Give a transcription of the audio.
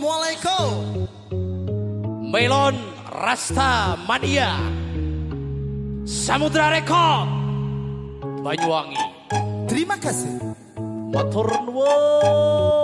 Assalamualaikum. Melon Rasta Mania Samudra Rekod Banyuwangi Terima kasih. Matur nuwun